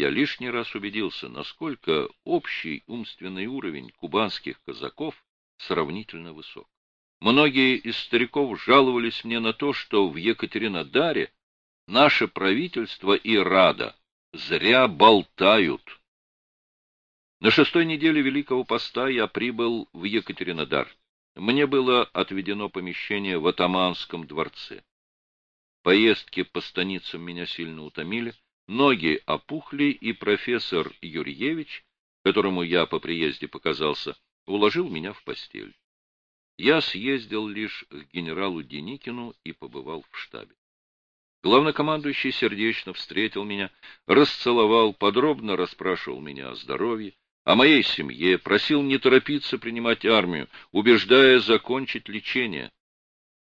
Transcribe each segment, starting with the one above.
я лишний раз убедился, насколько общий умственный уровень кубанских казаков сравнительно высок. Многие из стариков жаловались мне на то, что в Екатеринодаре наше правительство и Рада зря болтают. На шестой неделе Великого Поста я прибыл в Екатеринодар. Мне было отведено помещение в атаманском дворце. Поездки по станицам меня сильно утомили, ноги опухли, и профессор Юрьевич, которому я по приезде показался, уложил меня в постель. Я съездил лишь к генералу Деникину и побывал в штабе. Главнокомандующий сердечно встретил меня, расцеловал, подробно расспрашивал меня о здоровье, о моей семье, просил не торопиться принимать армию, убеждая закончить лечение.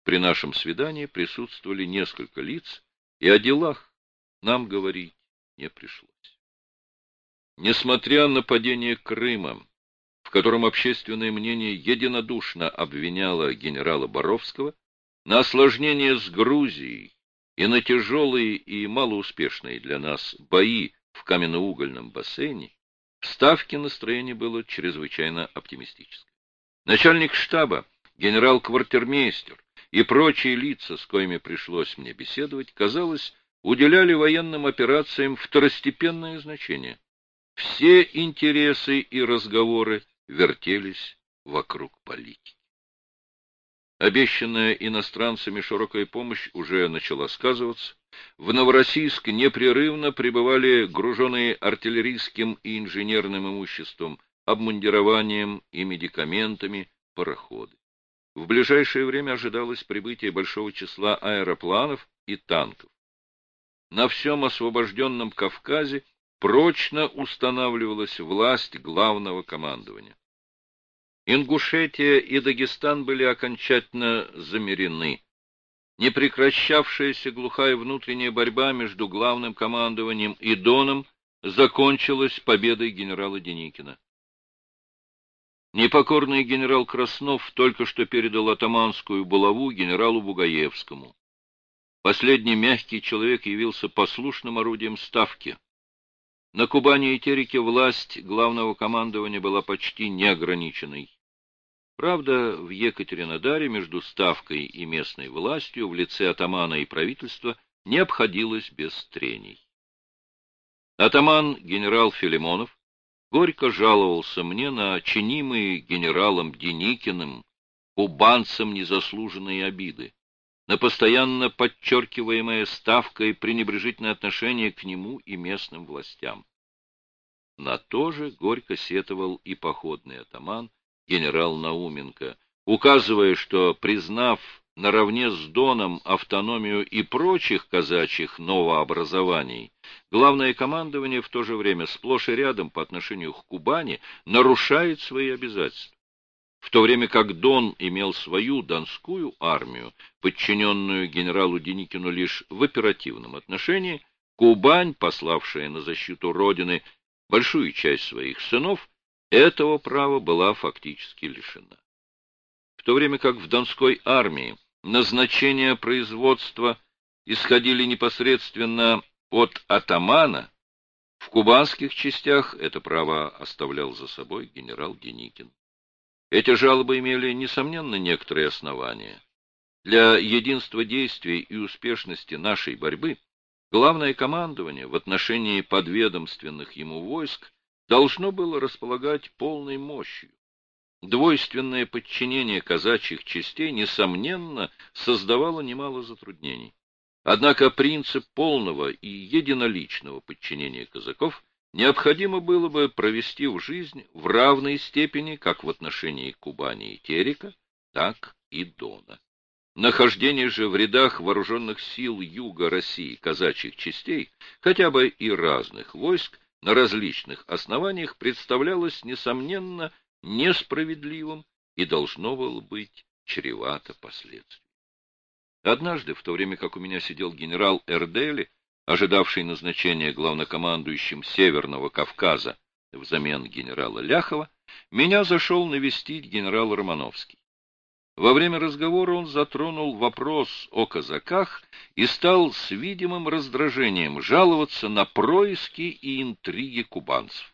При нашем свидании присутствовали несколько лиц, и о делах нам говорить не пришлось. Несмотря на падение Крыма, в котором общественное мнение единодушно обвиняло генерала Боровского, на осложнение с Грузией и на тяжелые и малоуспешные для нас бои в каменноугольном бассейне, в Ставке настроение было чрезвычайно оптимистическое. Начальник штаба, генерал-квартирмейстер и прочие лица, с коими пришлось мне беседовать, казалось, уделяли военным операциям второстепенное значение. Все интересы и разговоры вертелись вокруг политики. Обещанная иностранцами широкая помощь уже начала сказываться. В Новороссийск непрерывно прибывали груженные артиллерийским и инженерным имуществом, обмундированием и медикаментами пароходы. В ближайшее время ожидалось прибытие большого числа аэропланов и танков. На всем освобожденном Кавказе прочно устанавливалась власть главного командования. Ингушетия и Дагестан были окончательно замерены. Непрекращавшаяся глухая внутренняя борьба между главным командованием и Доном закончилась победой генерала Деникина. Непокорный генерал Краснов только что передал атаманскую булаву генералу Бугаевскому. Последний мягкий человек явился послушным орудием ставки. На Кубани и Тереке власть главного командования была почти неограниченной. Правда, в Екатеринодаре между Ставкой и местной властью в лице атамана и правительства не обходилось без трений. Атаман генерал Филимонов горько жаловался мне на чинимые генералом Деникиным кубанцам незаслуженные обиды, на постоянно подчеркиваемое ставкой пренебрежительное отношение к нему и местным властям. На то же горько сетовал и походный атаман генерал Науменко, указывая, что, признав наравне с Доном автономию и прочих казачьих новообразований, главное командование в то же время сплошь и рядом по отношению к Кубани нарушает свои обязательства в то время как Дон имел свою донскую армию, подчиненную генералу Деникину лишь в оперативном отношении, Кубань, пославшая на защиту Родины большую часть своих сынов, этого права была фактически лишена. В то время как в Донской армии назначения производства исходили непосредственно от атамана, в кубанских частях это право оставлял за собой генерал Деникин. Эти жалобы имели, несомненно, некоторые основания. Для единства действий и успешности нашей борьбы главное командование в отношении подведомственных ему войск должно было располагать полной мощью. Двойственное подчинение казачьих частей, несомненно, создавало немало затруднений. Однако принцип полного и единоличного подчинения казаков необходимо было бы провести в жизнь в равной степени как в отношении Кубани и Терека, так и Дона. Нахождение же в рядах вооруженных сил Юга России казачьих частей, хотя бы и разных войск, на различных основаниях представлялось, несомненно, несправедливым и должно было быть чревато последствий. Однажды, в то время как у меня сидел генерал Эрдели, ожидавший назначения главнокомандующим Северного Кавказа взамен генерала Ляхова, меня зашел навестить генерал Романовский. Во время разговора он затронул вопрос о казаках и стал с видимым раздражением жаловаться на происки и интриги кубанцев.